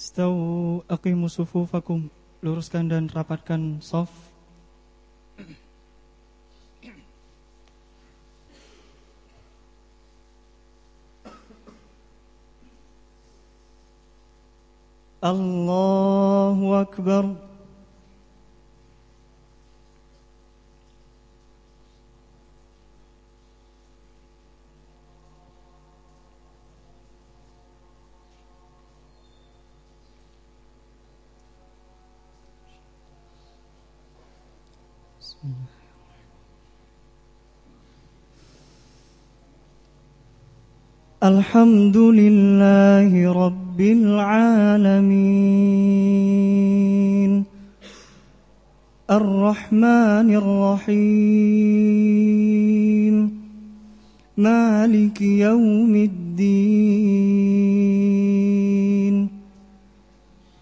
Stau aqimu sufufakum. Luruskan dan rapatkan soft Allahu Akbar الحمد لله رب العالمين. الرحمن الرحيم. مالك يوم الدين.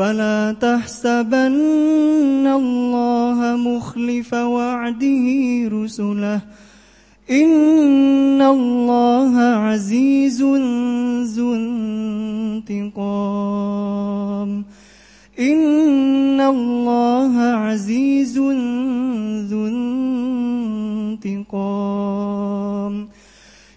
فلا تحسبن الله مخلف وعده رسله. إن الله عزيز ذو انتقام. إن الله عزيز ذو انتقام.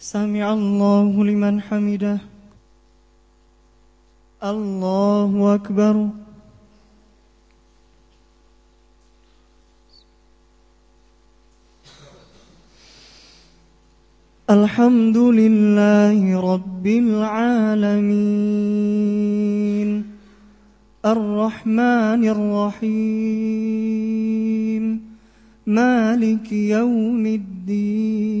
سمع الله لمن حمده. الله أكبر. الحمد لله رب العالمين. الرحمن الرحيم. مالك يوم الدين.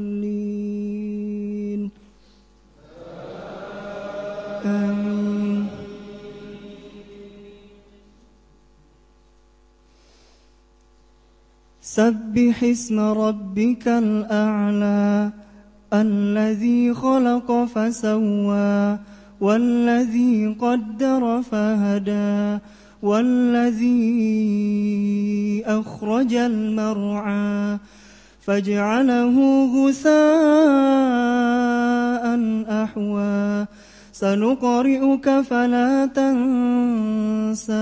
سبح اسم ربك الأعلى الذي خلق فسوى والذي قدر فهدى والذي أخرج المرعى فاجعله غثاء أحوى. سنقرئك فلا تنسى.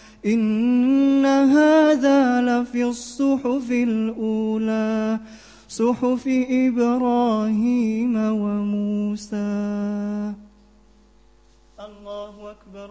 إن هذا لفي الصحف الأولى صحف إبراهيم وموسى. الله أكبر.